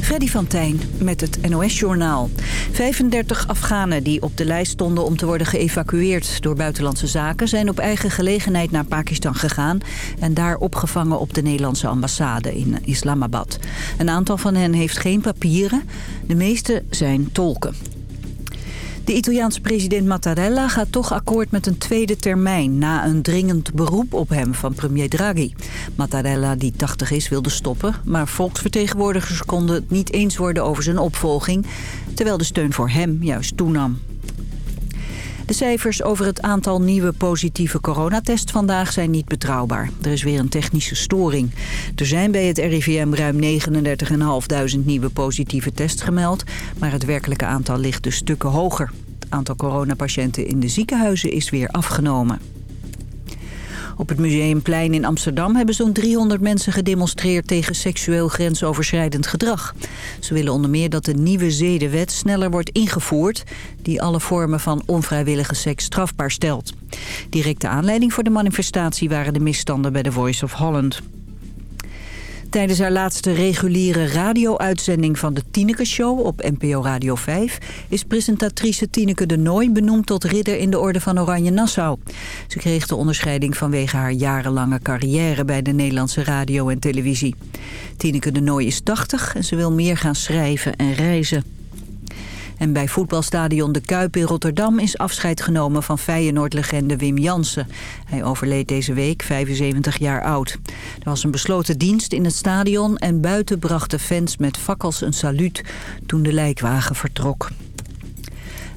Freddy van Tijn met het NOS-journaal. 35 Afghanen die op de lijst stonden om te worden geëvacueerd door buitenlandse zaken... zijn op eigen gelegenheid naar Pakistan gegaan... en daar opgevangen op de Nederlandse ambassade in Islamabad. Een aantal van hen heeft geen papieren, de meeste zijn tolken. De Italiaanse president Mattarella gaat toch akkoord met een tweede termijn... na een dringend beroep op hem van premier Draghi. Mattarella, die 80 is, wilde stoppen... maar volksvertegenwoordigers konden het niet eens worden over zijn opvolging... terwijl de steun voor hem juist toenam. De cijfers over het aantal nieuwe positieve coronatests vandaag zijn niet betrouwbaar. Er is weer een technische storing. Er zijn bij het RIVM ruim 39.500 nieuwe positieve tests gemeld... maar het werkelijke aantal ligt dus stukken hoger. Het aantal coronapatiënten in de ziekenhuizen is weer afgenomen. Op het Museumplein in Amsterdam hebben zo'n 300 mensen gedemonstreerd tegen seksueel grensoverschrijdend gedrag. Ze willen onder meer dat de nieuwe zedenwet sneller wordt ingevoerd, die alle vormen van onvrijwillige seks strafbaar stelt. Directe aanleiding voor de manifestatie waren de misstanden bij The Voice of Holland. Tijdens haar laatste reguliere radio-uitzending van de Tineke Show op NPO Radio 5... is presentatrice Tineke de Nooi benoemd tot ridder in de Orde van Oranje Nassau. Ze kreeg de onderscheiding vanwege haar jarenlange carrière bij de Nederlandse radio en televisie. Tineke de Nooi is 80 en ze wil meer gaan schrijven en reizen. En bij voetbalstadion De Kuip in Rotterdam is afscheid genomen van Feyenoord-legende Wim Jansen. Hij overleed deze week, 75 jaar oud. Er was een besloten dienst in het stadion en buiten brachten fans met fakkels een saluut toen de lijkwagen vertrok.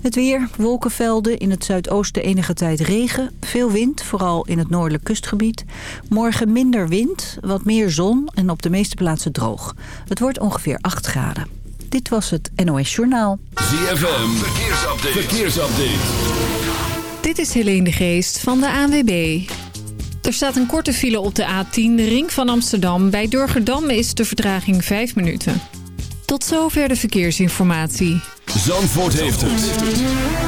Het weer, wolkenvelden, in het zuidoosten enige tijd regen. Veel wind, vooral in het noordelijk kustgebied. Morgen minder wind, wat meer zon en op de meeste plaatsen droog. Het wordt ongeveer 8 graden. Dit was het NOS Journaal. ZFM, verkeersupdate. verkeersupdate. Dit is Helene de Geest van de ANWB. Er staat een korte file op de A10, de ring van Amsterdam. Bij Durgerdam is de vertraging 5 minuten. Tot zover de verkeersinformatie. Zandvoort heeft het.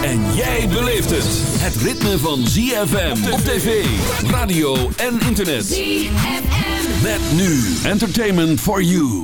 En jij beleeft het. Het ritme van ZFM op tv, radio en internet. ZFM. Met nu Entertainment for You.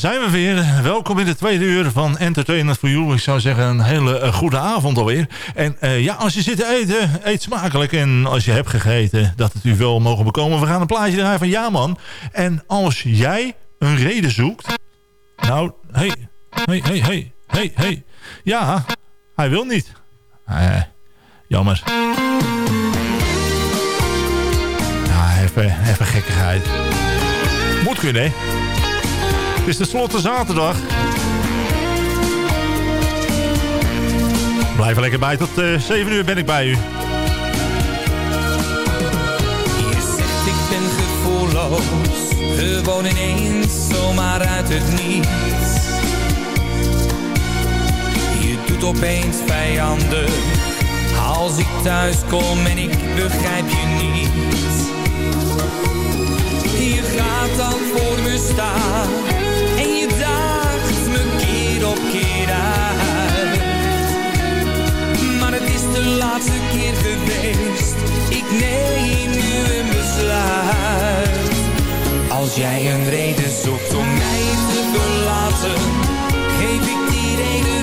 Daar zijn we weer. Welkom in de tweede uur van Entertainment for You. Ik zou zeggen een hele uh, goede avond alweer. En uh, ja, als je zit te eten, eet smakelijk. En als je hebt gegeten, dat het u wel mogen bekomen. We gaan een plaatje draaien van Ja Man. En als jij een reden zoekt... Nou, hey, hey, hey, hey, hey, hey. Ja, hij wil niet. Uh, jammer. Ja, even, even gekkigheid. Moet kunnen, hè? Het is tenslotte zaterdag. Blijf er lekker bij. Tot uh, 7 uur ben ik bij u. Je zegt ik ben gevoelloos. Gewoon ineens zomaar uit het niets. Je doet opeens vijandig. Als ik thuis kom en ik begrijp je niet. Je gaat dan voor me staan jij een reden zoekt om mij te verlaten, geef ik die reden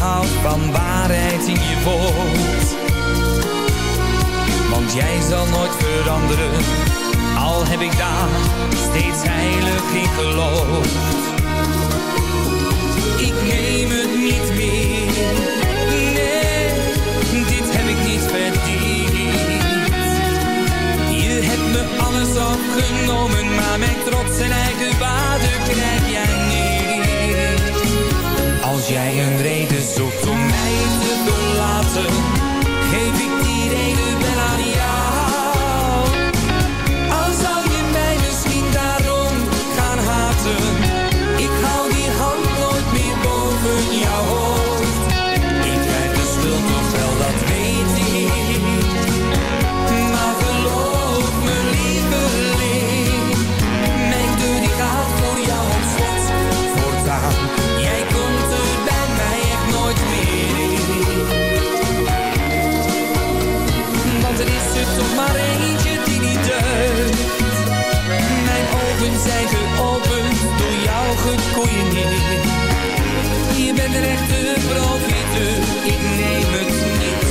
inhoud van waarheid in je woord. Want jij zal nooit veranderen, al heb ik daar steeds heilig in geloofd. Ik neem het niet meer, nee, dit heb ik niet verdiend. Je hebt me alles afgenomen, maar mijn trots en eigen waarde krijg jij jij een reden zoekt om mij te verlaten, geef ik die reden wel aan jou. Zijn geopend door jouw gekoeieneerd. Je bent een echte profiteur, ik neem het niet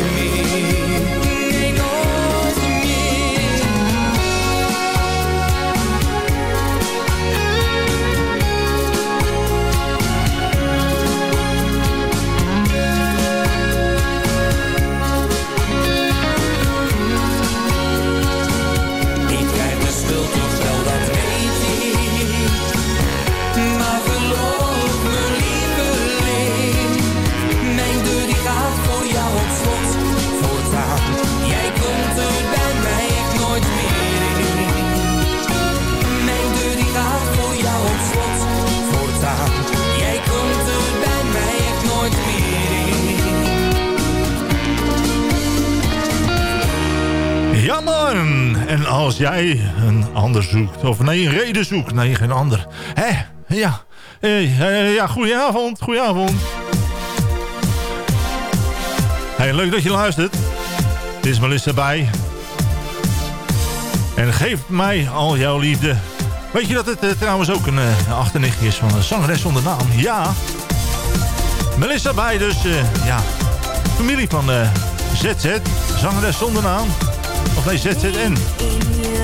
jij een ander zoekt, of nee, een reden zoekt, nee, geen ander. Hé, ja, eh, ja, goedenavond, goedenavond. Hey, leuk dat je luistert. Dit is Melissa bij. En geef mij al jouw liefde. Weet je dat het eh, trouwens ook een uh, achternichtje is van een zangeres zonder naam? Ja. Melissa bij dus, eh, ja. Familie van ZZ, zangeres zonder naam. Of nee, ZZN.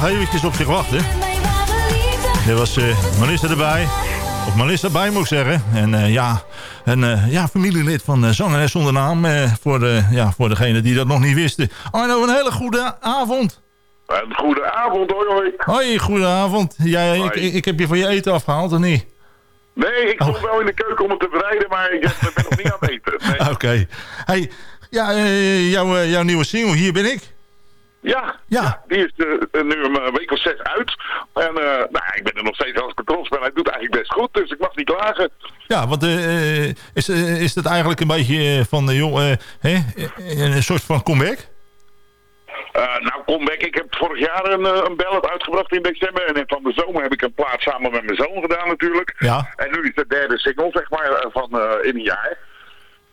Nog eventjes op zich wachten. Er was eh Melissa erbij. Of Melissa bij moet ik zeggen. En eh, ja, een eh, ja, familielid van uh, zangeres zonder naam. voor, de, ja, voor degenen die dat nog niet wisten. Arno, een hele goede avond. Een goede avond, hoi hoi. Hoi, goede avond. Jij, ik, Hoi. ik, ik heb je van je eten afgehaald, of niet? Nee, ik stond Oh. wel in de keuken om het te bereiden, maar ik ben nog niet aan het eten. Nee. Oké. Hey, ja, jouw, jouw nieuwe single, Hier ben ik. Ja, Ja. die is eh, nu een week of zes uit. En eh, nou, ik ben er nog steeds als trots ben. Hij doet eigenlijk best goed, dus ik mag niet klagen. Ja, want eh, eh, is, eh, is dat eigenlijk een beetje eh, van, eh, joh, eh, hè, eh, een soort van comeback? Eh, nou, comeback. Ik heb vorig jaar een, eh, een ballad uitgebracht in december. En van de zomer heb ik een plaat samen met mijn zoon gedaan natuurlijk. Ja. En nu is de derde single, zeg maar, eh, van eh, in een jaar.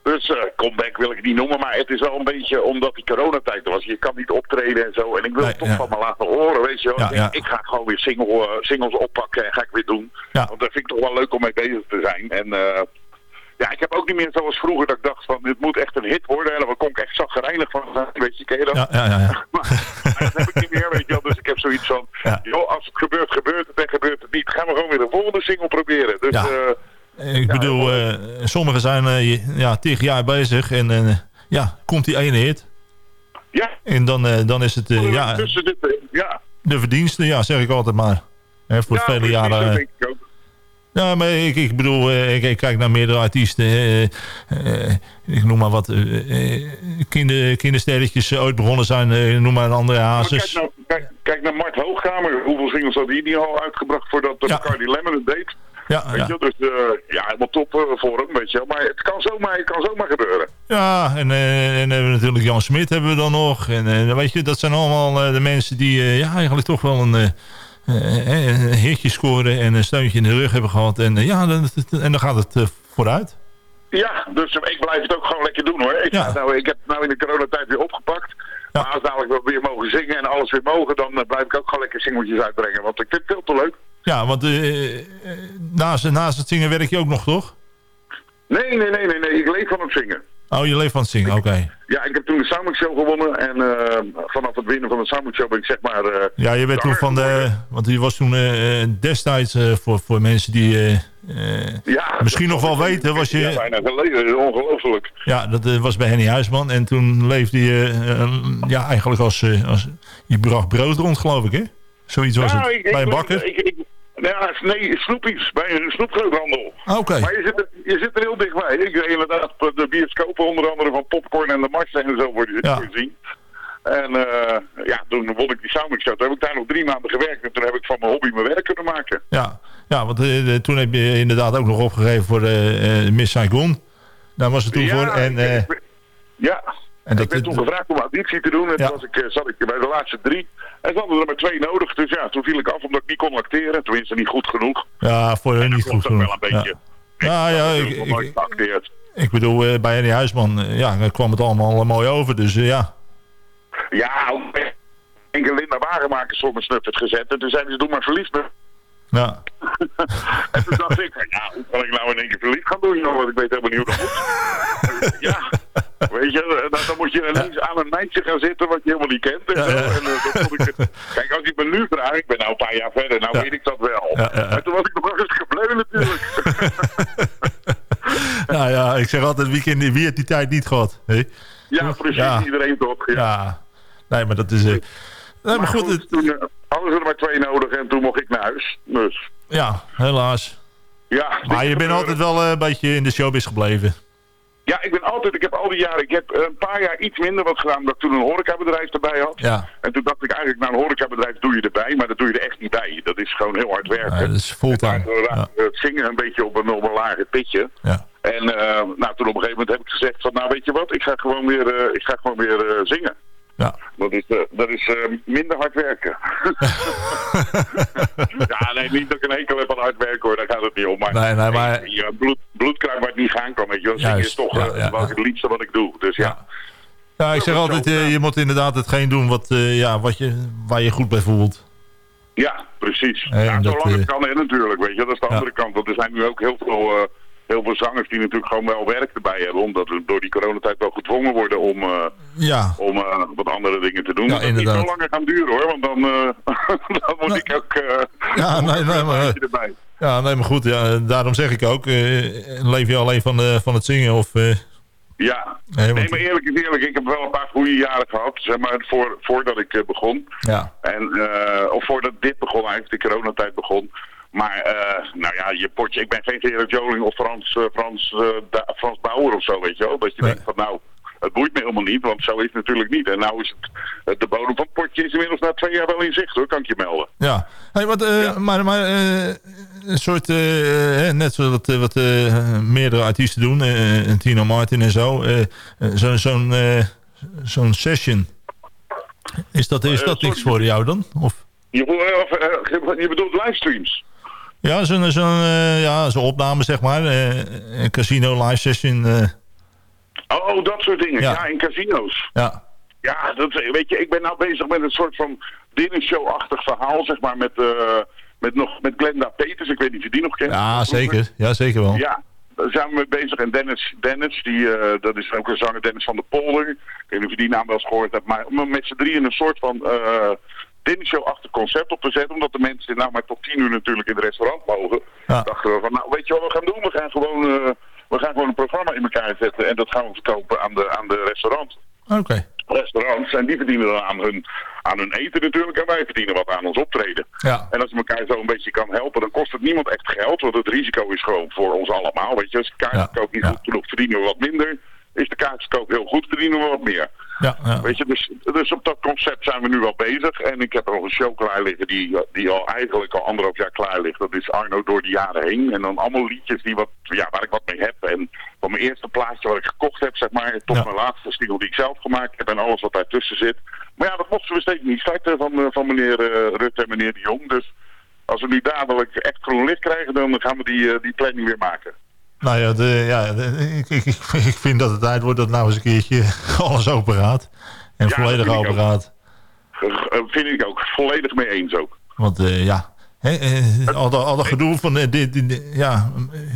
Dus eh, comeback wil ik niet noemen, maar het is wel een beetje omdat die coronatijd was. Je kan niet optreden en zo. En ik wil Nee, het toch ja. van me laten horen, weet je wel. Ja, ik, denk, ja. ik ga gewoon weer single, eh, singles oppakken en ga ik weer doen. Want dat vind ik toch wel leuk om mee bezig te zijn. En eh, ja, ik heb ook niet meer zoals vroeger dat ik dacht van dit moet echt een hit worden. En dan kon ik echt zaggerijnig van zijn, weet je, ken je dat? Ja, ja, ja. Maar, maar dat heb ik niet meer, weet je wel. Dus ik heb zoiets van, joh, als het gebeurt, gebeurt het en gebeurt het niet. Gaan we gewoon weer de volgende single proberen. Dus Ja. Ik bedoel, eh, sommigen zijn eh, je- ja, tig jaar bezig en eh, ja, komt die ene hit. ja, En dan, eh, dan is het eh, ja, eh, ja. de verdiensten, ja, zeg ik altijd maar. Hè, voor ja, vele jaren. eh, ik ook. Ja, maar ik, ik bedoel, eh, ik, ik kijk naar meerdere artiesten. eh, eh, ik noem maar wat. eh, eh, kinder, kindersterretjes eh, ooit begonnen zijn. eh, noem maar een andere Maar kijk, hazes. nou, kijk, kijk naar Mart Hoogkamer. Hoeveel singles had hij niet al uitgebracht voordat de Ja. Cardi Lemon het deed? Ja, Weet je, dus ja, helemaal top voor hem, weet je. Maar het kan zomaar, het kan zomaar gebeuren. ja en, eh, en hebben we natuurlijk Jan Smit hebben we dan nog. En eh, weet je, dat zijn allemaal eh, de mensen die ja, eigenlijk toch wel een... een hitje scoren en een steuntje in de rug hebben gehad. En ja, dan, en dan gaat het vooruit. Ja, dus ik blijf het ook gewoon lekker doen hoor. Ik, Ja. nou, ik heb het nou in de coronatijd weer opgepakt. Ja. Maar als dadelijk we weer mogen zingen en alles weer mogen, dan blijf ik ook gewoon lekker singeltjes uitbrengen. Want ik vind het veel te leuk. Ja, want eh, eh, naast, naast het zingen werk je ook nog, toch? Nee, nee, nee, nee, nee. Ik leef van het zingen. Oh, je leeft van het zingen, oké. Ja, ik heb toen de Soundmix Show gewonnen. En eh, vanaf het winnen van de Soundmix Show ben ik zeg maar... Ja, je bent toen van de... Want je was toen destijds voor, voor mensen die... ja, Misschien nog wel weten, was je- Ja, bijna geleden. Ongelooflijk. ja, dat was bij Henny Huisman. En toen leefde je ja, eigenlijk als, als... Je bracht brood rond, geloof ik, hè? Zoiets was het. ik- ik- bij een bakker? Ik, ja, nee, snoepies. Bij een snoepgroothandel. Ah, Oké. Maar je zit, er, je zit er heel dichtbij. Ik weet inderdaad de bioscopen, onder andere van Popcorn en de Marsen en zo worden Ja. gezien. En eh, ja, toen won ik die Soundmix Show. Toen heb ik daar nog drie maanden gewerkt. En toen heb ik van mijn hobby mijn werk kunnen maken. Ja, ja want eh, toen heb je inderdaad ook nog opgegeven voor eh, Miss Saigon. Daar was het toen ja, voor. En, ik- ja. En ik werd toen gevraagd om auditie te doen. En Ja. toen was ik, eh, zat ik bij de laatste drie. En ze hadden er maar twee nodig. Dus ja, toen viel ik af omdat ik niet kon acteren. Tenminste, niet goed genoeg. ja, voor hun niet dat goed genoeg. wel een beetje. Ja, ja, Ik ik, bedoel, eh, bij Henny Huisman eh, ja, daar kwam het allemaal mooi over. Dus ja, Ja, ook enkele Linda Wagenmakers voor mijn snuffert gezet. En toen zeiden ze, doe maar verliefd. me. ja. En toen dacht ik, ja, hoe kan ik nou in één keer verliefd gaan doen? Want ik weet helemaal niet hoe dat moet. ja, weet je, dan, dan moet je ineens aan een meisje gaan zitten wat je helemaal niet kent. En Ja, zo. ja. En, eh, ik, kijk, als ik me nu vraag, ik ben nou een paar jaar verder, nou Ja. weet ik dat wel. En toen was ik nog wel eens gebleven natuurlijk. nou ja, ik zeg altijd, wie, heeft die tijd niet gehad? hè? ja, precies, iedereen toch. Ja. Nee, maar dat is... eh, nee, maar Maar goed, toen eh, hadden ze er maar twee nodig en toen mocht ik naar huis. Dus, ja, helaas. ja. Maar je bent altijd wel eh, een beetje in de showbiz gebleven. Ja, ik ben altijd, ik heb al die jaren, ik heb een paar jaar iets minder wat gedaan, omdat ik toen een horecabedrijf erbij had. Ja, En toen dacht ik eigenlijk, nou een horecabedrijf doe je erbij, maar dat doe je er echt niet bij. Dat is gewoon heel hard werken. ja dat is fulltime. Daardoor Ja, het zingen een beetje op een, op een lager pitje. ja. En eh, nou, toen op een gegeven moment heb ik gezegd van, nou weet je wat, ik ga gewoon weer, eh, ik ga gewoon weer eh, zingen. Ja. Dat is, eh, dat is eh, minder hard werken. ja, nee, niet dat ik een hekel heb aan hard werken hoor, daar gaat het niet om. Maar, Nee, nee, maar- ja, bloed, bloedkruim waar het niet gaan kan, weet je wel. Is toch ja, eh, het liefste wat ik doe. Dus ja. Ja. Ik zeg altijd, eh, je moet inderdaad hetgeen doen wat, eh, ja, wat je, waar je goed bij voelt. Ja, precies. En ja, dat, zolang eh, het kan, hè, natuurlijk. Weet je, dat is de andere kant. Want er zijn nu ook heel veel, eh, heel veel zangers die natuurlijk gewoon wel werk erbij hebben. Omdat we door die coronatijd wel gedwongen worden om, eh, Ja, om eh, wat andere dingen te doen. Ja, dat niet zo langer gaan duren hoor, want dan, eh, dan moet Nou, ik ook... Ja, nee, nee, maar- erbij. ja nee, maar goed. Ja, daarom zeg ik ook, leef je alleen van, van het zingen of... Ja, Nee, maar eerlijk is eerlijk, ik heb wel een paar goede jaren gehad, zeg maar, voor, voordat ik begon. ja. En, of voordat dit begon eigenlijk, de coronatijd begon. Maar, eh, nou ja, je potje, ik ben geen Gerard Joling of Frans, eh, Frans, eh, Frans Bauer of zo, weet je wel. Dat je Nee. denkt van, nou, het boeit me helemaal niet, want zo is het natuurlijk niet. En nou is het, de bodem van het potje is inmiddels na twee jaar wel in zicht hoor, kan ik je melden. Ja, hey, wat, Ja. maar, maar een soort, eh, net zoals wat, wat meerdere artiesten doen, Tino Martin en zo, zo- zo'n eh, zo'n session. Is dat, is dat niks voor jou dan? Of? Je, of, je bedoelt livestreams? Ja, zo'n zo'n eh, ja, zo'n opname zeg maar, eh, een casino live session. eh, Oh, oh, dat soort dingen. Ja. Ja, in casino's. ja, Ja, dat, weet je, ik ben nou bezig met een soort van dinnershow-achtig verhaal, zeg maar, met, met, nog, met Glenda Peters. Ik weet niet of je die nog kent. ja, zeker. Ja, zeker wel. Ja, daar zijn we mee bezig. En Dennis, Dennis die, dat is ook een zanger, Dennis van der Polder. Ik weet niet of je die naam wel eens gehoord hebt. Maar met z'n drieën een soort van eh dinnershow-achtig concept op te zetten. Omdat de mensen nou maar tot tien uur natuurlijk in het restaurant mogen. Ja. Dachten we van, nou weet je wat we gaan doen? We gaan gewoon, eh, we gaan gewoon een programma in elkaar zetten. En dat gaan we verkopen aan de, aan de restaurant Oké, restaurants en die verdienen dan aan hun, aan hun eten natuurlijk en wij verdienen wat aan ons optreden. ja. En als je elkaar zo een beetje kan helpen, dan kost het niemand echt geld, want het risico is gewoon voor ons allemaal. Weet je, als kaartverkoop niet Ja, goed genoeg verdienen we wat minder, is de kaartverkoop heel goed, verdienen we wat meer. Ja, ja. Weet je, dus, dus op dat concept zijn we nu wel bezig. En ik heb er nog een show klaar liggen die, die al eigenlijk al anderhalf jaar klaar ligt. Dat is Arno door de jaren heen. En dan allemaal liedjes die wat, ja, waar ik wat mee heb. En van mijn eerste plaatje wat ik gekocht heb, zeg maar, tot Ja. mijn laatste single die ik zelf gemaakt heb. En alles wat daartussen zit. Maar ja, dat mochten we steeds niet starten van, eh, van meneer eh, Rutte en meneer de Jong. Dus als we nu dadelijk echt groen licht krijgen, dan gaan we die, eh, die planning weer maken. Nou ja, de, ja de- ik, ik, ik vind dat het tijd wordt dat nou eens een keertje alles open gaat. En Ja, volledig open gaat. Eh, vind ik ook volledig mee eens ook. Want eh, ja, eh, al, dat, al dat gedoe van dit, ja,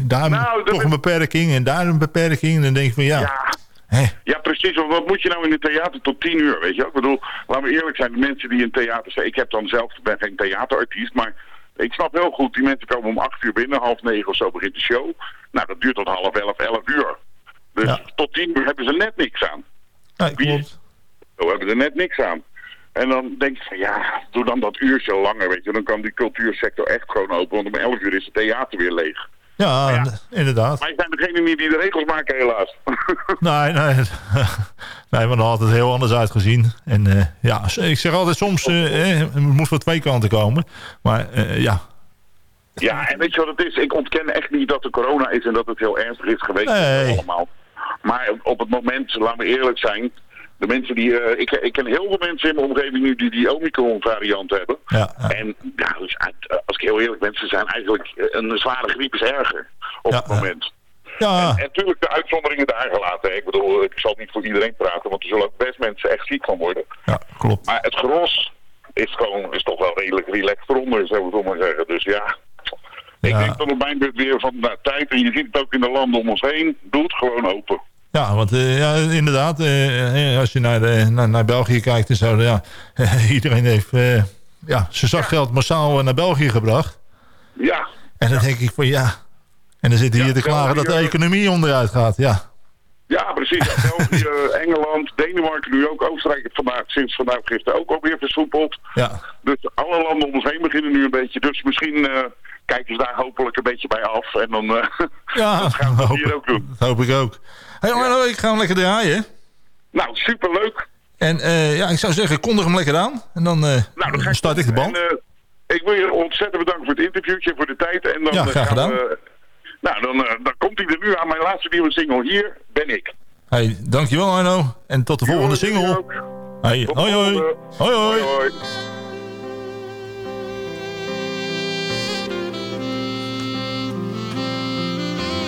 daar Nou, toch een beperking en daar een beperking. En dan denk ik van ja, ja. Ja, precies. Want wat moet je nou in het theater tot tien uur, weet je? Ik bedoel, laten we eerlijk zijn, de mensen die in theater zijn... Ik heb dan zelf, ben geen theaterartiest, maar ik snap heel goed... die mensen komen om acht uur binnen, half negen of zo begint de show. Nou, dat duurt tot half elf, elf uur. Dus Ja. tot tien uur hebben ze net niks aan. nee, Wie- klopt. Zo hebben ze net niks aan. En dan denk ik van, ja, doe dan dat uurtje langer, weet je. Dan kan die cultuursector echt gewoon open, want om elf uur is het theater weer leeg. Ja, ja. inderdaad. Wij zijn degene die die de regels maken, helaas. Nee, nee. nee, maar dat had het heel anders uitgezien. En eh, ja, ik zeg altijd soms, eh, eh, het moet van twee kanten komen. Maar eh, ja, Ja, en weet je wat het is? Ik ontken echt niet dat er corona is en dat het heel ernstig is geweest. Nee. Allemaal. Maar op het moment, laten we eerlijk zijn, de mensen die... eh, ik, ik ken heel veel mensen in mijn omgeving nu die die Omicron variant hebben. ja, ja. En ja, dus, uit- als ik heel eerlijk ben, ze zijn eigenlijk eh, een zware griep is erger op Ja, het moment. ja, En natuurlijk de uitzonderingen daar gelaten. Ik bedoel, ik zal niet voor iedereen praten, want er zullen ook best mensen echt ziek van worden. ja, klopt. Maar het gros is gewoon, is toch wel redelijk relaxed eronder, zou ik het maar zeggen. Dus ja, ik denk dat op mijn beurt weer van nou, tijd, en je ziet het ook in de landen om ons heen, doe het gewoon open. Ja, want eh, ja, inderdaad, eh, eh, als je naar, de, naar, naar België kijkt en zo, ja, iedereen heeft ja, zijn zakgeld massaal naar België gebracht. Ja, En dan denk ik van ja, en dan zitten Ja, hier te klagen dat de economie onderuit gaat. Ja, ja precies. België, Engeland, Denemarken nu ook, Oostenrijk heeft vandaag, sinds vandaag gisteren ook alweer versoepeld. ja, Dus alle landen om ons heen beginnen nu een beetje. Dus misschien kijken ze daar hopelijk een beetje bij af. En dan ja dat gaan we dat hier ook doen. dat hoop ik ook. Hey, Arno, ik ga hem lekker draaien. Nou, superleuk. En eh, ja, ik zou zeggen, kondig hem lekker aan. En dan eh, Nou, dan ga ik start ik de band. En, eh, ik wil je ontzettend bedanken voor het interviewtje, voor de tijd. En dan, Ja, graag gaan gedaan. we- nou, dan, dan komt hij er nu aan. Mijn laatste nieuwe single. Hier ben ik. Hey, dankjewel Arno. En tot de volgende single. ook. Hey, hoi hoi. Hoi hoi. hoi.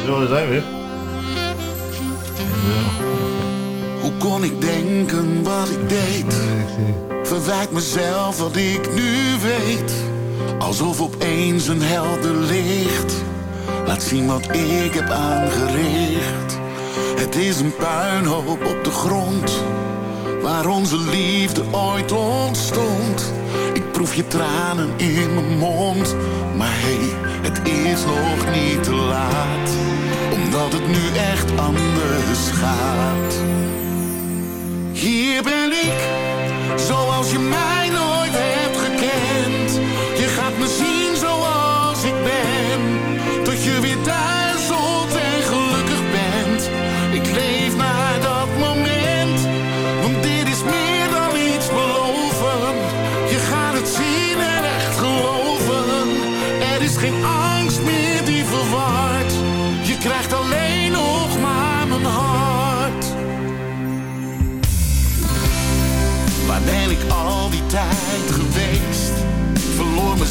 Zo, daar zijn we weer. Hoe kon ik denken wat ik deed? Verwijt mezelf wat ik nu weet. Alsof opeens een helder licht. Laat zien wat ik heb aangericht. Het is een puinhoop op de grond, waar onze liefde ooit ontstond. Ik proef je tranen in mijn mond, maar hey, het is nog niet te laat. Omdat het nu echt anders gaat. Hier ben ik, zoals je mij nooit hebt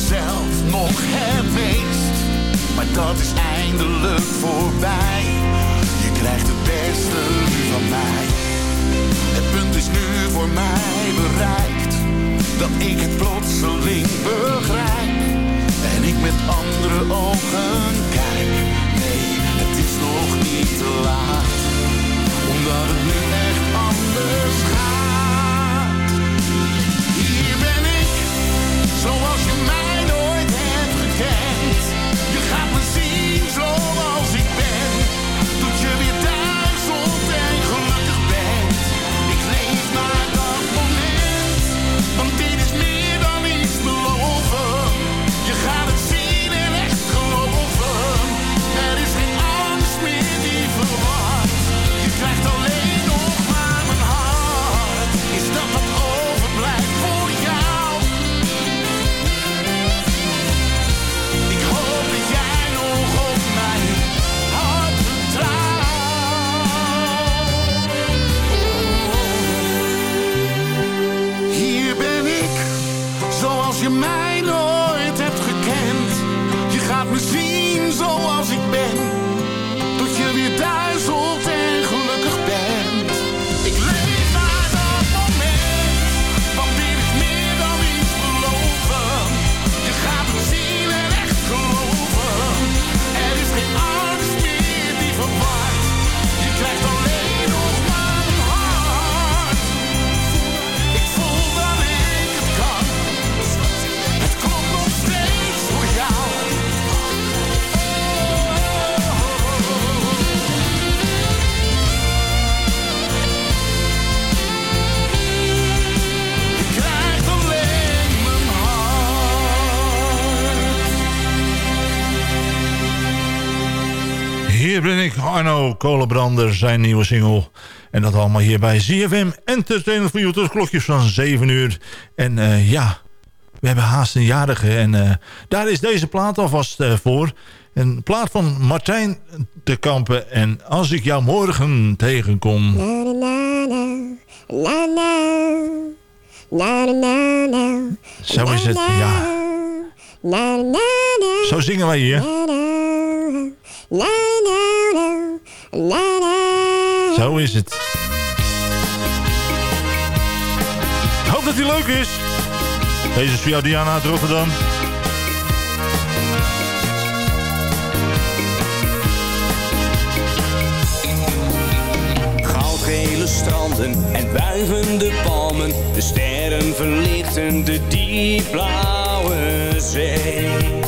Mezelf nog het meest. Maar dat is eindelijk voorbij. Je krijgt het beste van mij. Het punt is nu voor mij bereikt. Dat ik het plotseling begrijp. En ik met andere ogen kijk. Nee, het is nog niet te laat. Omdat het nu echt anders gaat. Kolenbrander, zijn nieuwe single. En dat allemaal hier bij ZFM Entertainment voor You tot klokjes van 7 uur. En eh, ja, we hebben haast een jarige en eh, daar is deze plaat alvast eh, voor. Een plaat van Martijn de Kampen. En als ik jou morgen tegenkom... Zo is het, ja. Zo zingen wij hier. Zo is het. Ik hoop dat hij leuk is. Deze is voor jou Diana uit Rotterdam. Goudgele stranden en wuivende palmen. De sterren verlichten de diepblauwe zee.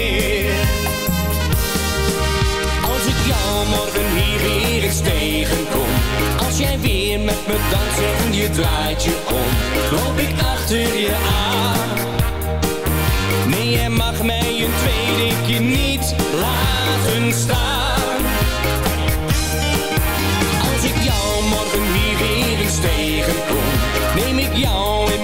Weer eens tegenkom. Als jij weer met me danst en je draait je om. Loop ik achter je aan. Nee, jij mag mij een tweede keer niet laten staan. Als ik jou morgen hier weer eens tegenkom, neem ik jou in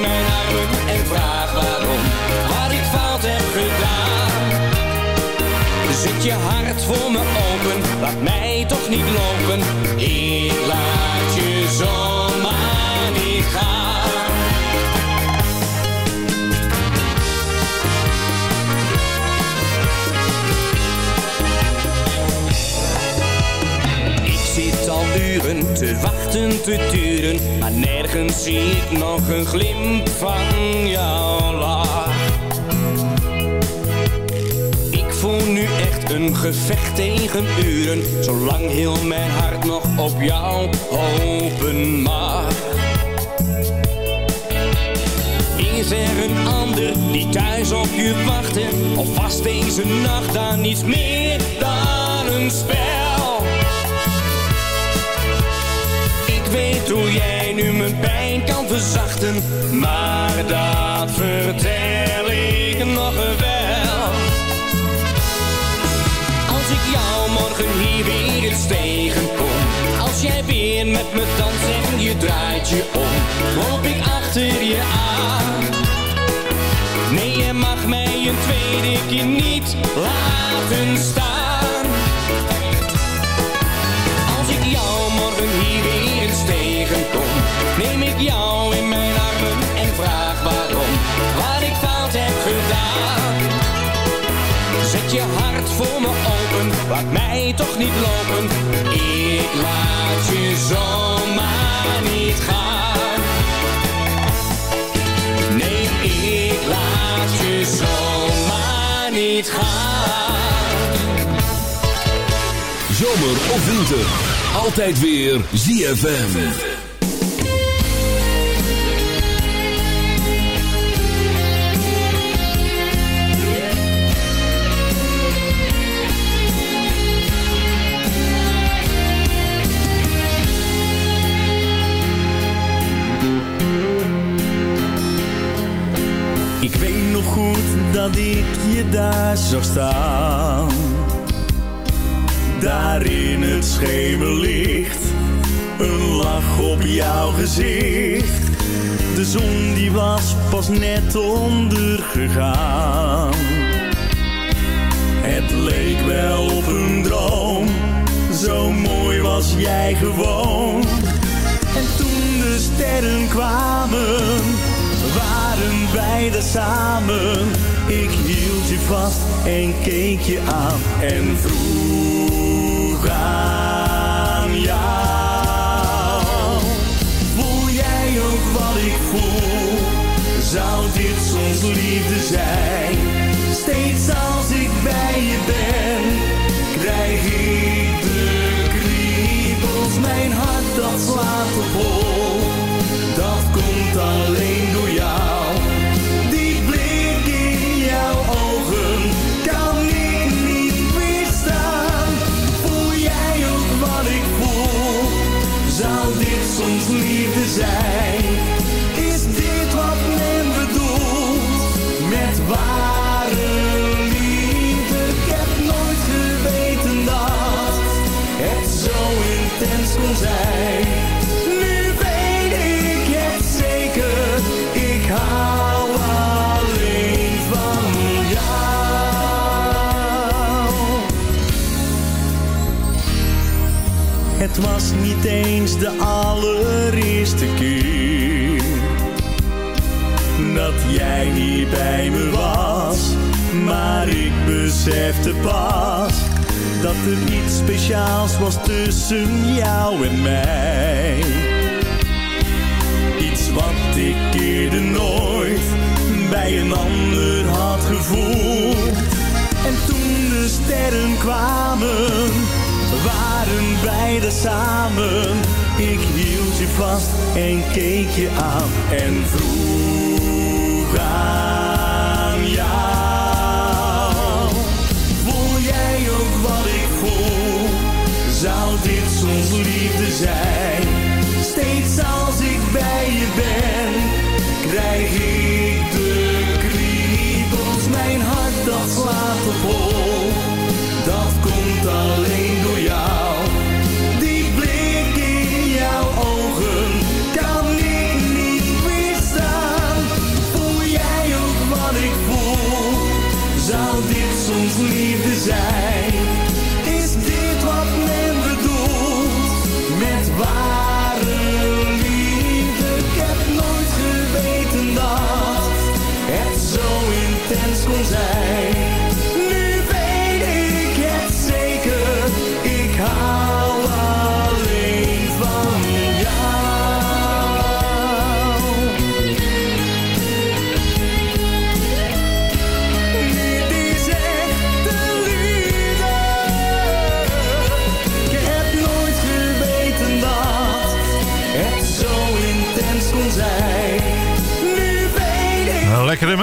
Zet je hart voor me open, laat mij toch niet lopen. Ik laat je zomaar niet gaan. Ik zit al uren te wachten, te turen, maar nergens zie ik nog een glimp van jouw lach. Nu echt een gevecht tegen uren, zolang heel mijn hart nog op jou hopen mag. Is er een ander die thuis op je wachtte? Of was deze nacht dan niets meer dan een spel? Ik weet hoe jij nu mijn pijn kan verzachten, maar dat vertel ik nog wel. Morgen hier weer eens tegenkom, als jij weer met me danst en je draait je om, loop ik achter je aan. Nee, je mag mij een tweede keer niet laten staan. Als ik jou morgen hier weer eens tegenkom, neem ik jou in mijn armen en vraag Je hart voor me open, laat mij toch niet lopen. Ik laat je zomaar niet gaan. Nee, ik laat je zomaar niet gaan. Zomer of winter, altijd weer ZFM. Dat ik je daar zag staan. Daar in het schemerlicht, een lach op jouw gezicht. De zon die was pas net ondergegaan. Het leek wel op een droom, zo mooi was jij gewoon. En toen de sterren kwamen, samen. Ik hield je vast en keek je aan en vroeg aan jou. Voel jij ook wat ik voel? Zou dit soms liefde zijn? Steeds als ik bij je ben, krijg ik de kriebels. Mijn hart dat slaat op hol, dat komt alleen Het was niet eens de allereerste keer dat jij hier bij me was. Maar ik besefte pas dat er iets speciaals was tussen jou en mij. Iets wat ik eerder nooit bij een ander had gevoeld. En toen de sterren kwamen, waren er samen. Ik hield je vast en keek je aan en vroeg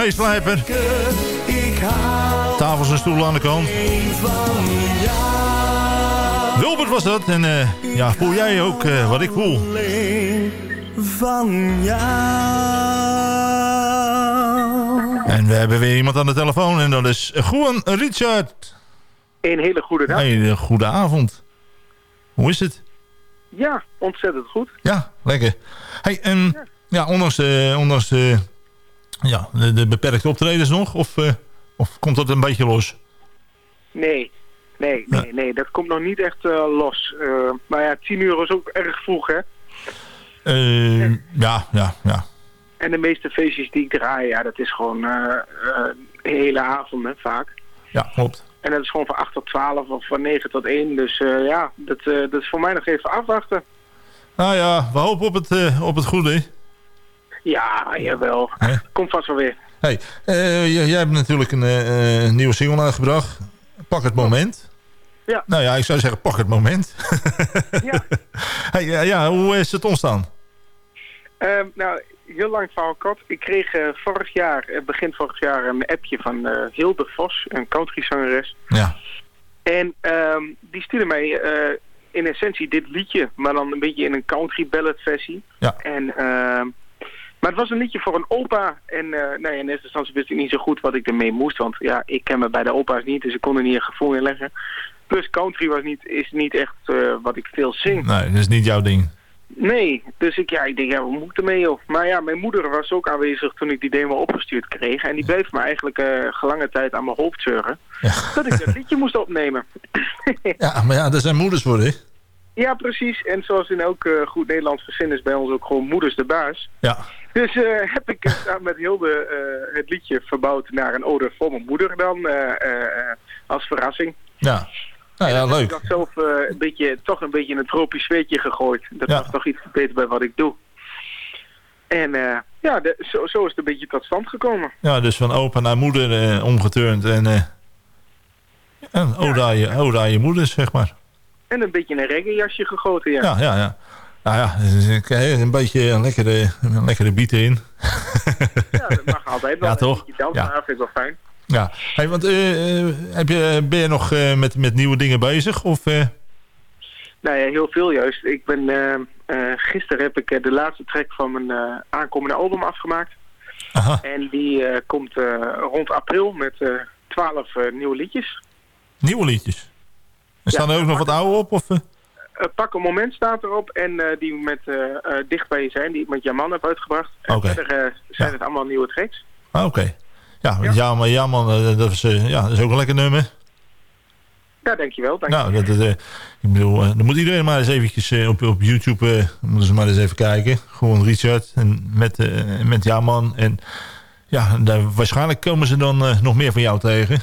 meeslijper. Tafels en stoelen aan de kant. Wilbert was dat. En eh, ja, voel jij ook eh, wat ik voel? Van jou. En we hebben weer iemand aan de telefoon. En dat is Juan Richard. Een hele goede dag. Hey, eh, goede avond. Hoe is het? Ja, ontzettend goed. Ja, lekker. Hey, en ja, ondanks, ondanks ja, de, de beperkte optredens nog? Of, eh, of komt dat een beetje los? Nee, nee, nee, nee. Dat komt nog niet echt eh, los. Eh, maar ja, tien uur is ook erg vroeg, hè. Ja, ja, ja. En de meeste feestjes die ik draai, ja, dat is gewoon hele avonden vaak. Ja, klopt. En dat is gewoon van 8 tot 12 of van 9 tot 1. Dus ja, dat, dat is voor mij nog even afwachten. Nou ja, we hopen op het, op het goede. Ja, jawel. Komt vast wel weer. Hey, eh, jij hebt natuurlijk een eh, eh, nieuwe single uitgebracht. Pak het moment. Ja. Nou ja, ik zou zeggen pak het moment. Ja. hey, ja, ja, hoe is het ontstaan? Ehm, nou, heel lang verhaal kort. Ik kreeg vorig jaar, begin vorig jaar, een appje van Hilde Vos, een countryzangeres. Ja. En ehm, die stuurde mij in essentie dit liedje, maar dan een beetje in een country ballad versie. Ja. En, ehm, maar het was een liedje voor een opa. En eh, nou ja, in eerste instantie wist ik niet zo goed wat ik ermee moest. Want ja, ik ken me bij de opa's niet, dus ik kon er niet een gevoel in leggen. Plus country was niet, is niet echt eh, wat ik veel zing. Nee, dat is niet jouw ding. Nee, dus ik, ja, ik denk, ja, wat moet ik ermee, joh? Maar ja, mijn moeder was ook aanwezig toen ik die demo opgestuurd kreeg. En die bleef me eigenlijk eh gelange tijd aan mijn hoofd zeuren. Dat ik dat liedje moest opnemen. Ja, maar ja, dat zijn moeders voor, hè? Ja, precies. En zoals in elk eh, goed Nederlands gezin is bij ons ook gewoon moeders de baas. Ja. Dus eh, heb ik samen met Hilde eh, het liedje verbouwd naar een ode voor mijn moeder dan, als verrassing. Ja. Nou ja, Ik heb leuk. dat zelf een beetje, toch een beetje in een tropisch zweetje gegooid. Dat Ja. was toch iets beter bij wat ik doe. En ja, de, zo, zo is het een beetje tot stand gekomen. Ja, dus van opa naar moeder omgeturnd. En, en ode, aan je, ode aan je moeder, zeg maar. En een beetje een reggae jasje gegoten, ja. Ja, ja, ja. Nou ja, dus eh, een beetje een lekkere, een lekkere beat in. Ja, dat mag altijd wel. Ja, toch? Dansen, Ja. vind ik wel fijn. Ja, hey, want eh, eh, heb je, ben je nog met, met nieuwe dingen bezig? Of, Nou ja, heel veel juist. Ik ben, gisteren heb ik de laatste track van mijn aankomende album afgemaakt. aha, En die komt rond april met twaalf nieuwe liedjes. nieuwe liedjes? Er staan er ook nog wat oude op? Of? Eh, Pak een moment staat erop en eh, die met eh, Dicht bij je zijn, die ik met Jaman heb uitgebracht. En verder zijn Ja. het allemaal nieuwe tracks. Ah, Oké. Ja, ja, maar ja man, eh, dat, is, ja, dat is ook een lekker nummer. Ja, dankjewel. Dank Nou, dat, dat, ik bedoel, dan moet iedereen maar eens eventjes op, op YouTube, moeten ze maar eens even kijken. Gewoon Richard en met, met Jaman. En ja, daar, waarschijnlijk komen ze dan nog meer van jou tegen.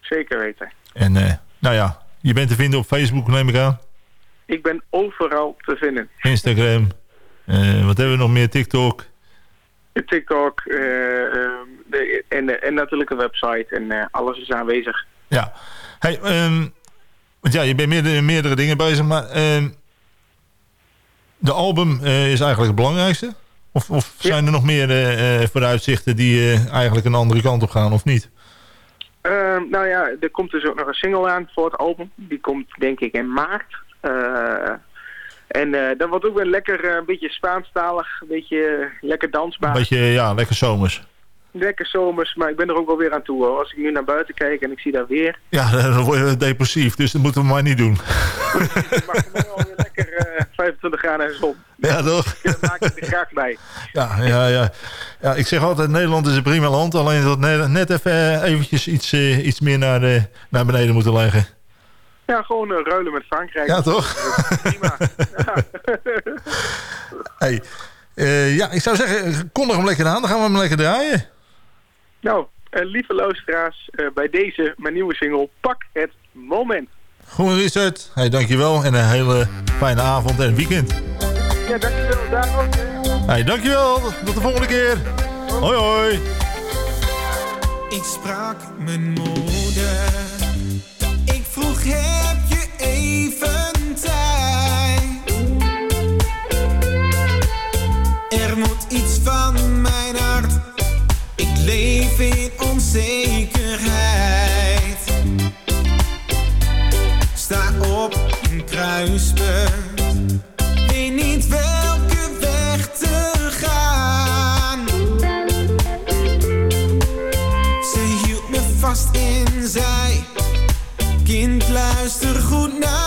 Zeker weten. En nou ja, je bent te vinden op Facebook, neem ik aan. Ik ben overal te vinden. Instagram. eh, wat hebben we nog meer? TikTok. TikTok eh, ehm, de, en, eh, en natuurlijk een website en eh, alles is aanwezig. Ja. Hey, ehm, want ja, je bent meerdere, meerdere dingen bezig, maar ehm, de album eh, is eigenlijk het belangrijkste? Of, of zijn er nog meer eh, eh, vooruitzichten die eh, eigenlijk een andere kant op gaan of niet? Ehm, nou ja, er komt dus ook nog een single aan voor het album. Die komt denk ik in maart. Eh, en eh dat wordt ook weer lekker, eh, een beetje Spaanstalig, een beetje lekker dansbaar. Een beetje, ja, lekker zomers. Lekker zomers, maar ik ben er ook wel weer aan toe hoor. Als ik nu naar buiten kijk en ik zie daar weer, Ja, dan word je depressief, dus dat moeten we maar niet doen. dan mag ik wel weer lekker eh 25 graden en zon. Ja, toch? Daar maak ik er graag bij. Ja, ja, ja. ja, ik zeg altijd, Nederland is een prima land. Alleen dat net, net even eh, eventjes iets, eh, iets meer naar, eh, naar beneden moeten leggen. Ja, gewoon eh, ruilen met Frankrijk. Ja, toch? Prima. Ja. Hey, eh, ja, ik zou zeggen, kondig hem lekker aan. Dan gaan we hem lekker draaien. Nou, eh, lieve luisteraars, eh, bij deze mijn nieuwe single Pak het Moment. Goed, Richard. Hey, dankjewel. En een hele fijne avond en weekend. Ja, dankjewel. Daar ook. Hey, dankjewel. Tot de volgende keer. Hoi, hoi. Ik sprak mijn moeder. Zekerheid. Sta op een kruispunt, weet niet welke weg te gaan. Ze hield me vast in kind luister goed naar.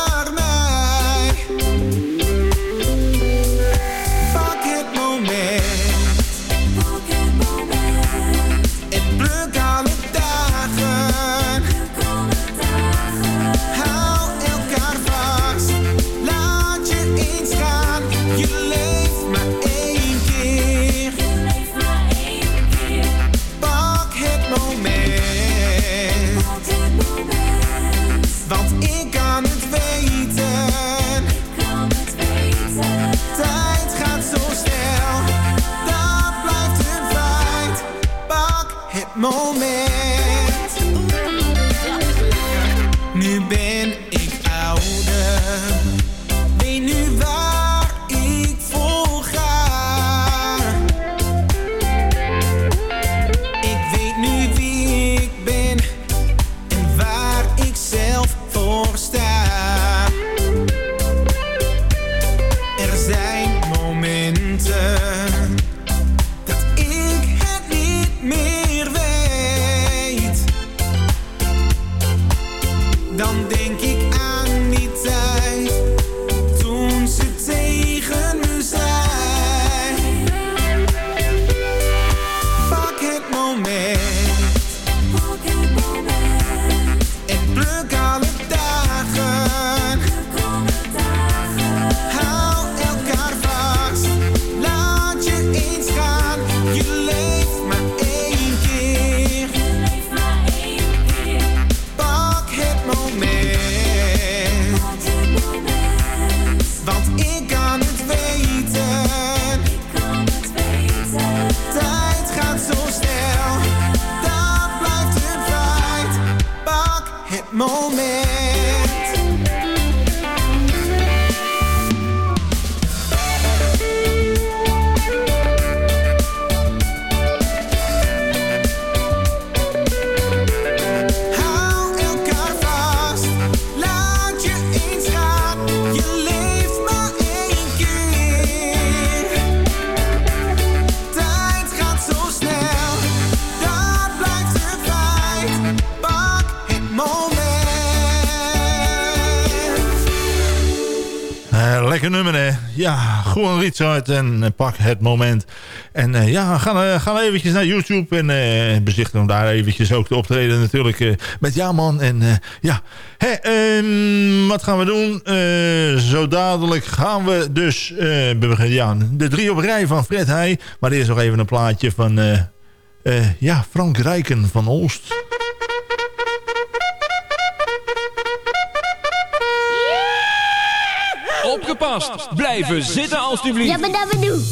En eh, pak het moment. En eh, ja, gaan, eh, gaan eventjes naar YouTube en bezichtigen daar eventjes ook te optreden natuurlijk met Jaman. En ja, ehm, wat gaan we doen? Zo dadelijk gaan we dus ja, de drie op rij van Fred Heij. Maar eerst nog even een plaatje van ja, Frank Rijken van Olst. Opgepast. Blijven zitten alstublieft. Ja, maar dat we doen.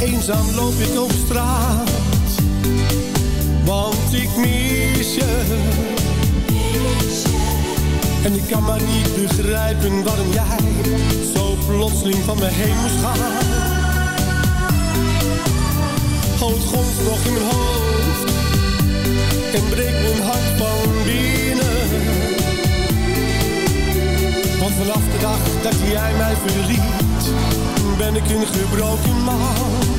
Eenzaam loop ik op straat, want ik mis je. En ik kan maar niet begrijpen waarom jij zo plotseling van me heen moest gaan. Het gonst nog in mijn hoofd en breekt mijn hart van binnen. Want vanaf de dag dat jij mij verliet, ben ik een gebroken man.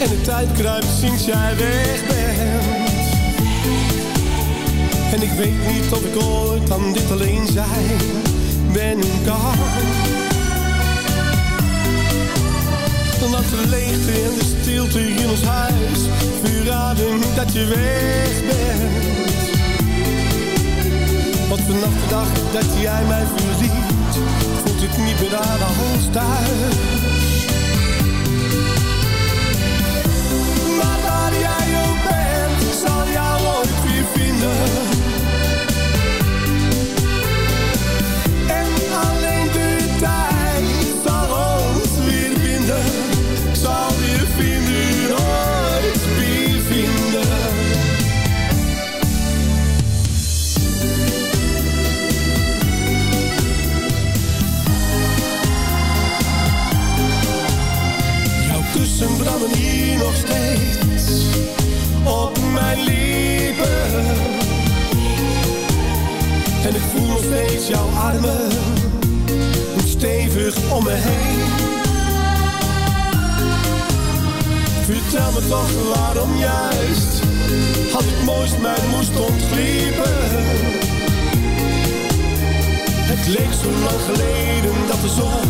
En de tijd kruipt sinds jij weg bent. En ik weet niet of ik ooit aan dit alleen zijn ben kan. Dat de leegte en de stilte in ons huis verraden dat je weg bent. Want vanaf de dag dat jij mij verliet, voelt het niet meer aan als thuis. En ik voel nog steeds jouw armen stevig om me heen. Vertel me toch waarom juist had ik mooist mijn moest ontgliepen. Het leek zo lang geleden dat de zon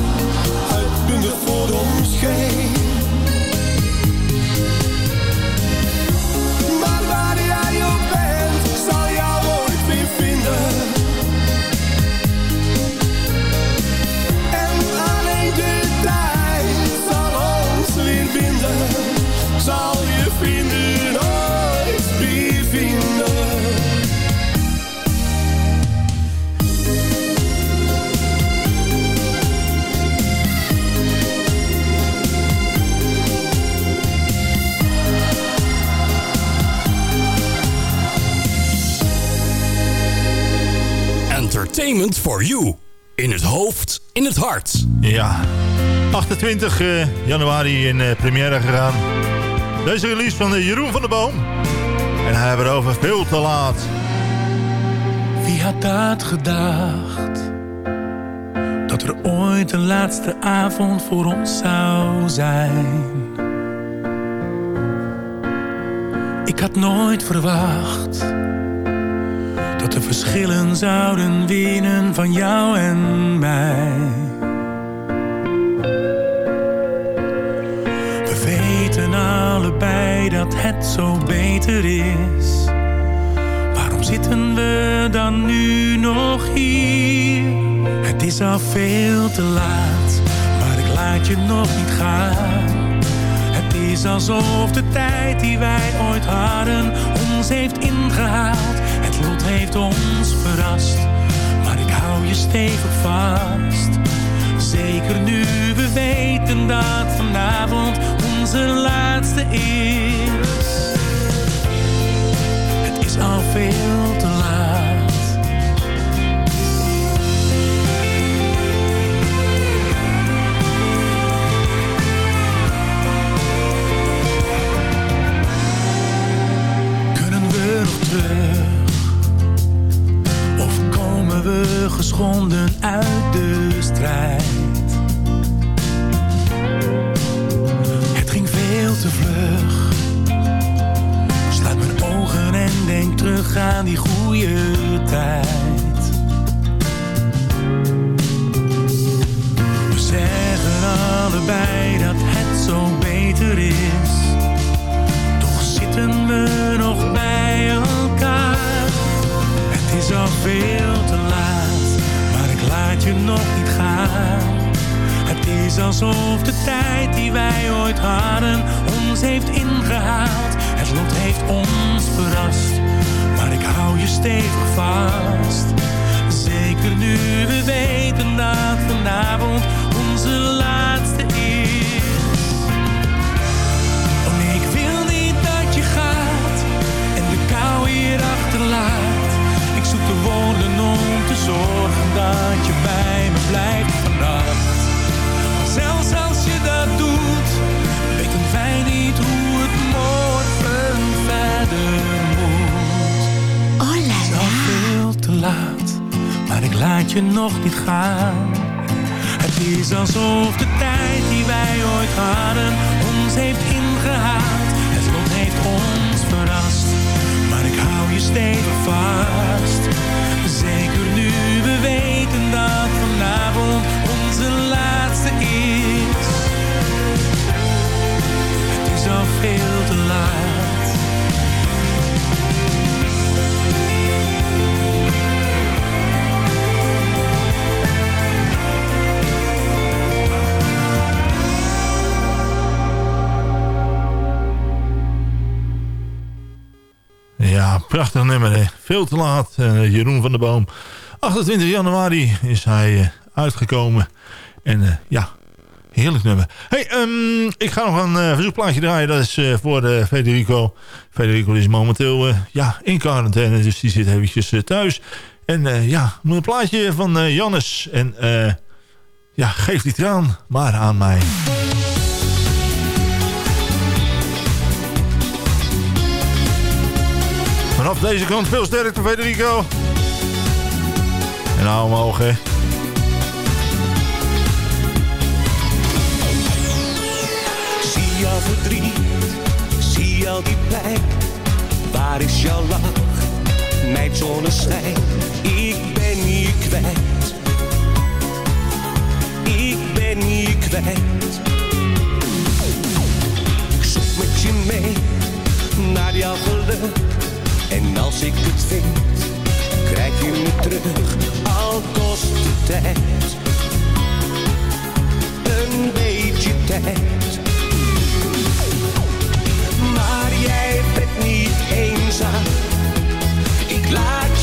uitbundig voor ons scheen. Vrienden weer vinden. Entertainment for you. In het hoofd, in het hart. Ja, 28 eh, januari in eh, première gegaan. Deze release van eh, Jeroen van der Boom. En hij hebben erover veel te laat. Wie had dat gedacht? Dat er ooit een laatste avond voor ons zou zijn. Ik had nooit verwacht dat de verschillen zouden winnen van jou en mij. Allebei dat het zo beter is. Waarom zitten we dan nu nog hier? Het is al veel te laat, maar ik laat je nog niet gaan. Het is alsof de tijd die wij ooit hadden ons heeft ingehaald. Het lot heeft ons verrast, maar ik hou je stevig vast. Zeker nu we weten dat vanavond onze laatste is. Het is al veel te laat. Kunnen we nog terug? Of komen we geschonden uit terug aan die goede tijd. We zeggen allebei dat het zo beter is. Toch zitten we nog bij elkaar. Het is al veel te laat, maar ik laat je nog niet gaan. Het is alsof de tijd die wij ooit hadden ons heeft ingehaald. Het lot heeft ons verrast, maar ik hou je stevig vast. Zeker nu we weten dat vanavond onze laatste is. Oh ik wil niet dat je gaat en de kou hier achterlaat. Ik zoek de woorden om te zorgen dat je bij me blijft vannacht. Zelfs als je dat doet, weten wij niet hoe het morgen verder moet. Al veel te laat, maar ik laat je nog niet gaan. Het is alsof de tijd die wij ooit hadden ons heeft ingehaald. Het lot heeft ons verrast, maar ik hou je stevig vast. Zeker nu we weten dat vanavond onze laatste is. Het is al veel te laat. Prachtig nummer. Hè. Veel te laat. Eh, Jeroen van der Boom. 28 januari is hij eh, uitgekomen. En eh, ja, heerlijk nummer. Hey, ehm, ik ga nog een verzoekplaatje draaien. Dat is voor Federico. Federico is momenteel ja, in quarantaine. Dus die zit eventjes thuis. En ja, een plaatje van Jannes. En ja, geef die traan maar aan mij. Vanaf deze kant veel sterkte, Federico. En hou omhoog, hè. Zie jouw verdriet, zie jou die pijn. Waar is jouw lach, mijn zonneschijn? Ik ben je kwijt. Ik ben je kwijt. Ik zoek met je mee naar jouw geluk. En als ik het vind, krijg je me terug. Al kost het tijd. Een beetje tijd. Maar jij bent niet eenzaam. Ik laat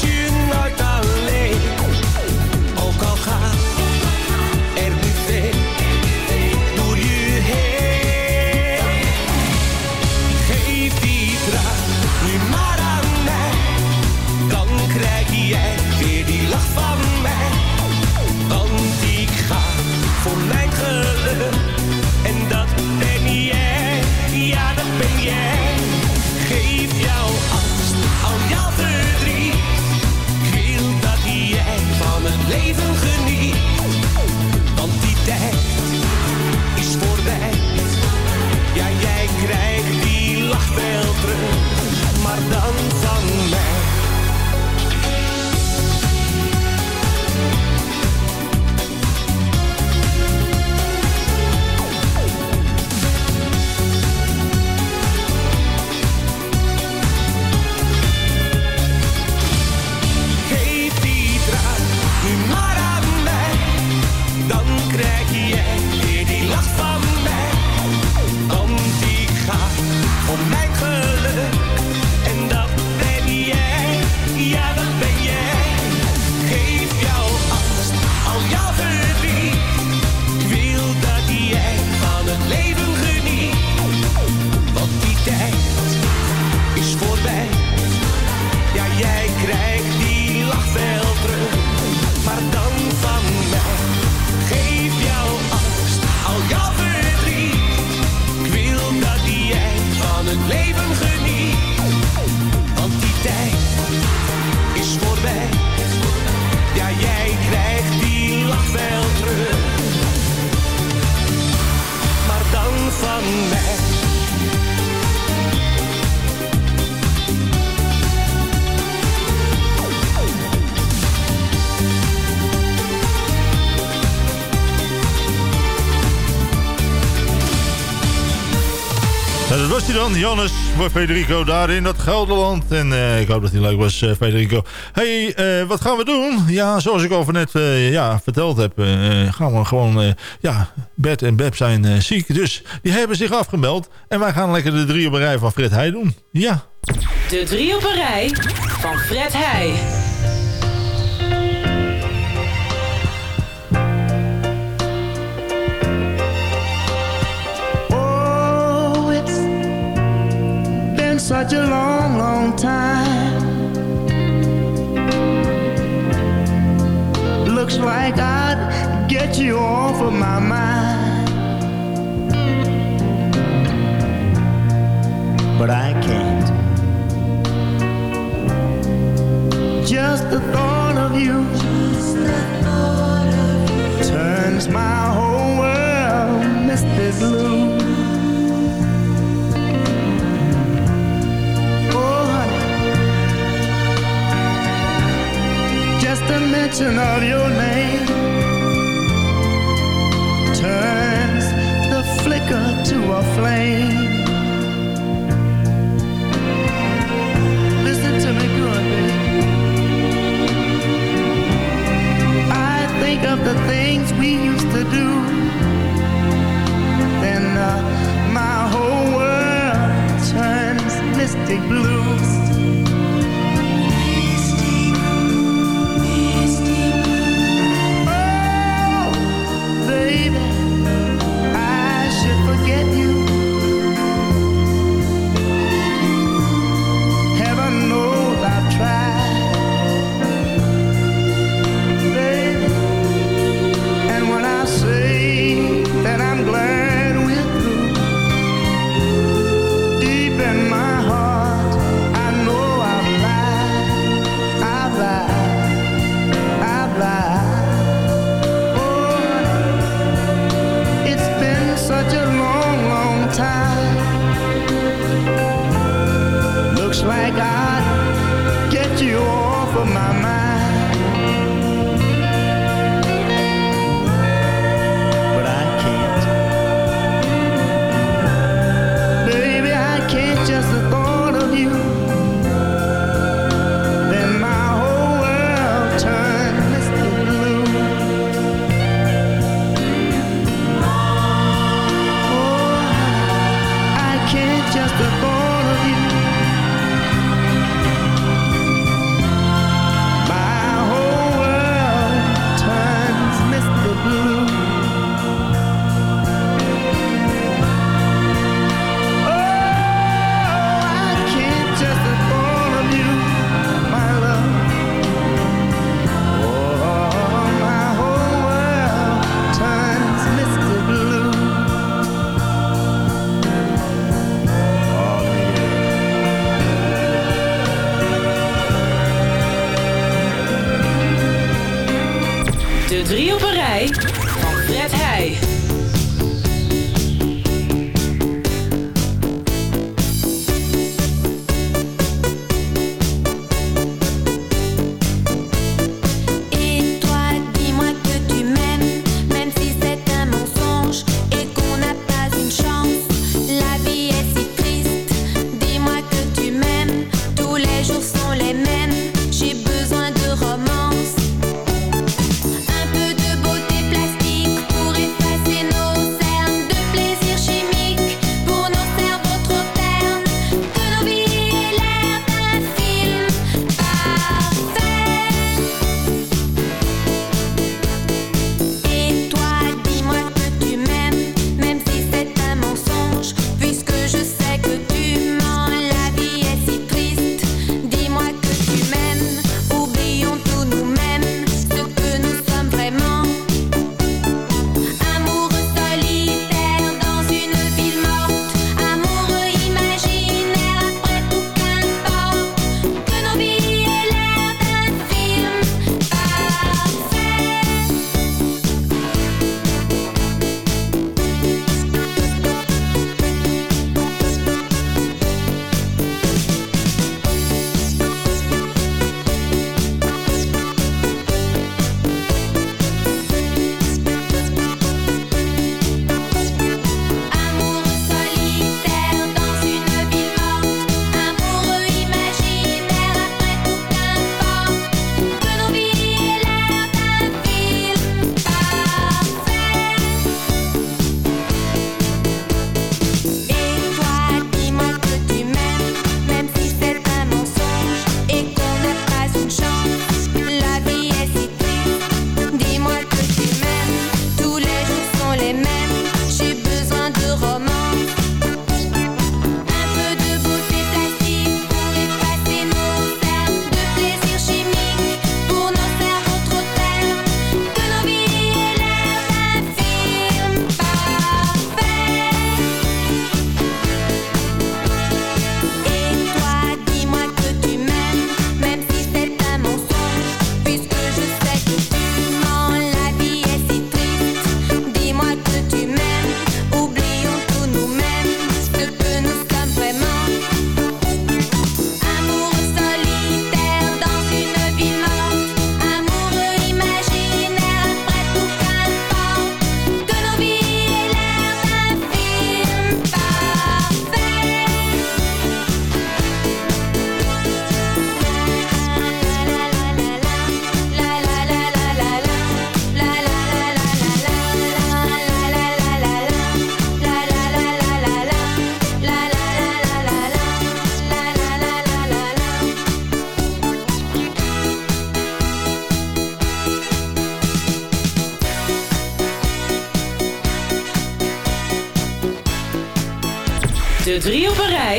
dan, Jannes, voor Federico daar in dat Gelderland. En eh, ik hoop dat hij leuk was, eh, Federico. hey, eh, wat gaan we doen? Ja, zoals ik over net ja, verteld heb, gaan we gewoon... ja, Bert en Beb zijn ziek, dus die hebben zich afgemeld. En wij gaan lekker de drie op een rij van Fred Heij doen. Ja. De drie op een rij van Fred Heij. Such a long, long time. Looks like I'd get you off of my mind. But I can't. Just the thought of you turns my whole mention of your name turns the flicker to a flame.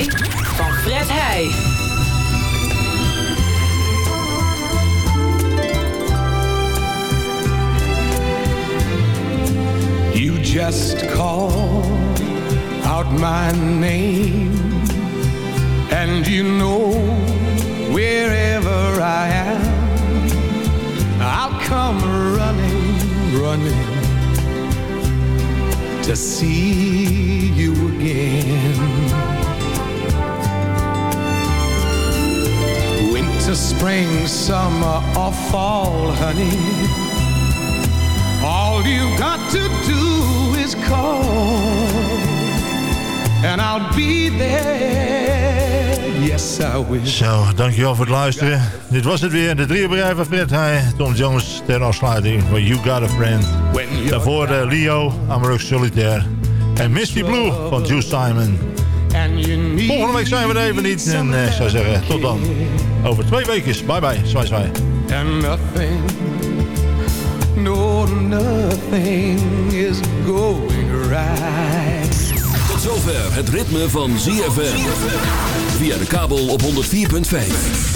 Drie luisteren. Dit was het weer, de drie bedrijven van Fred Heij. Tom Jones ter afsluiting van You Got A Friend. Daarvoor eh, Leo, Amarok Solitaire. En Misty Blue van Juice Simon. Volgende week zijn we er even niet. En eh, ik zou zeggen, tot dan. Over twee weken. Bye bye. Zwaai zwaai. And nothing, no nothing is going right. Tot zover het ritme van ZFM. Via de kabel op 104.5.